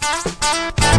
Bye.